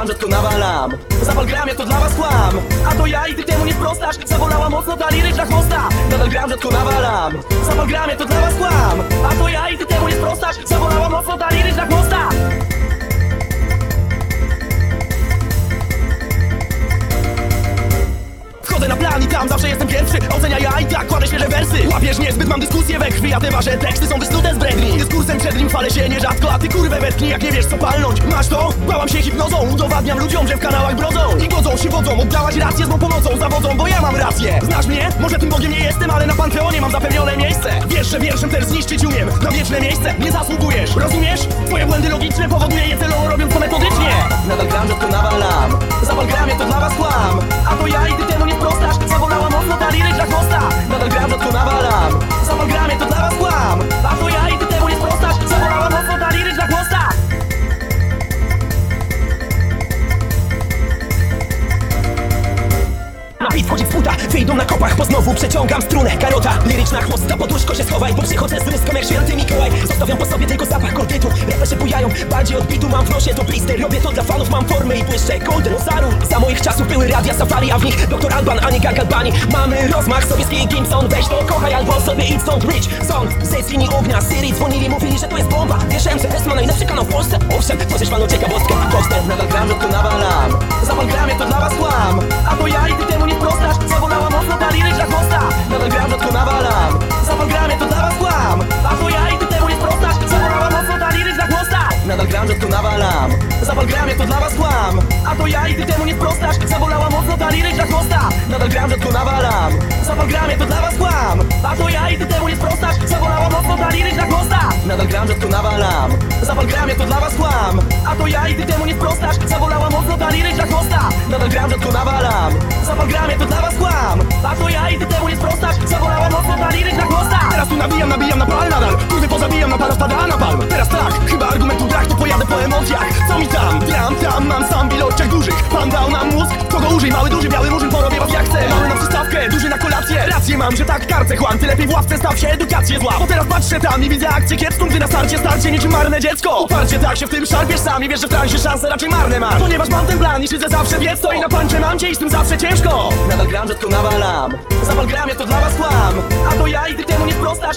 gram, rzadko nawalam. Gram, jak to dla was kłam. A to ja i ty temu nie sprostasz Zabolała mocno ta liryczna chłosta. Nadal gram, rzadko nawalam. Zapal gram, jak to dla was kłam. A to ja i ty temu nie sprostasz Zabolała mocno ta liryczna chłosta i tam zawsze jestem pierwszy. Ocenia ja i tak kładę świeże wersy. Łapiesz niezbyt, mam dyskusję we krwi A te wasze teksty są wysnute z bredni. Dyskursem przed nim chwalę się nierzadko A ty kurwę wetknij, jak nie wiesz co palnąć. Masz to? Bałam się hipnozą Udowadniam ludziom, że w kanałach brodzą. I godzą się wodzą, oddałaś rację z mą pomocą Zawodzą, bo ja mam rację. Znasz mnie? Może tym Bogiem nie jestem, ale na Panteonie mam zapewnione miejsce. Wiesz, że wierszem też zniszczyć umiem Na wieczne miejsce nie zasługujesz. Rozumiesz? Twoje błędy logiczne powoduje je celowo robiąc to metodycznie Nadal gram, rzadko nawalam wyjdą na kopach, bo znowu przeciągam strunę. Karota, liryczna chłosta, pod łóżko się schowaj Bo przychodzę z ryską jak święty Mikołaj. Zostawiam po sobie tylko zapach kordytu Raperzy bujają, bardziej odbitu mam w nosie To blister, robię to dla fanów, mam formę i błyszczę Golden Ozaru, za moich czasów były radia safari A w nich doktor Alban, a nie gang Albani Mamy rozmach, sowiecki Gimson Weź to kochaj albo sobie idź stąd Rich Song, ze linii ognia Syrii dzwonili, mówili, że to jest bomba. Wiesz, MCS ma najlepszy kanał w Polsce. Owszem, to też panu ciekawostka. Poster, Nadal gram, rzadko nawalam Gram, rzadko nawalam. Zapal gramie, to dla was kłam. A to ja i ty temu nie sprostasz Zabolała mocno ta liryczna chłosta Nadal gram, rzadko nawalam. Zapal gramie, to dla was kłam. A to ja i ty temu nie sprostasz Zabolała mocno ta liryczna chłosta Nadal gram, rzadko nawalam. Zapal gramie, to dla was kłam. A to ja i ty temu nie sprostasz Zabolała mocno ta liryczna chłosta Nadal gram, rzadko nawalam. Zapal gramie, to dla was kłam. A to ja i ty temu nie sprostasz Zabolała mocno ta liryczna chłosta Teraz tu nabijam, nabijam na pal nadal. Kurwy pozabijam, na pala spada emocjach. Co mi tam? Tam, tam, mam sam ilościach dużych. Pan dał nam mózg, kogo użyj? Mały, duży, biały murzyn, porobię was jak chcę. Mały na przystawkę, duży na kolację. Rację mam, że tak karcę chłam. Ty lepiej w ławce staw się, edukację zła. Bo teraz patrzę tam i widzę akcję kiepską Gdy na starcie starcie niczym marne dziecko. Uparcie tak się w tym szarpiesz sam i wiesz, że w transie szanse raczej marne masz. Ponieważ mam ten plan i szydzę zawsze wiec to. I na pancie mam cię i z tym zawsze ciężko. Nadal gram, rzadko nawalam. Zapal gram, jak to dla was kłam. A to ja i ty temu nie sprostasz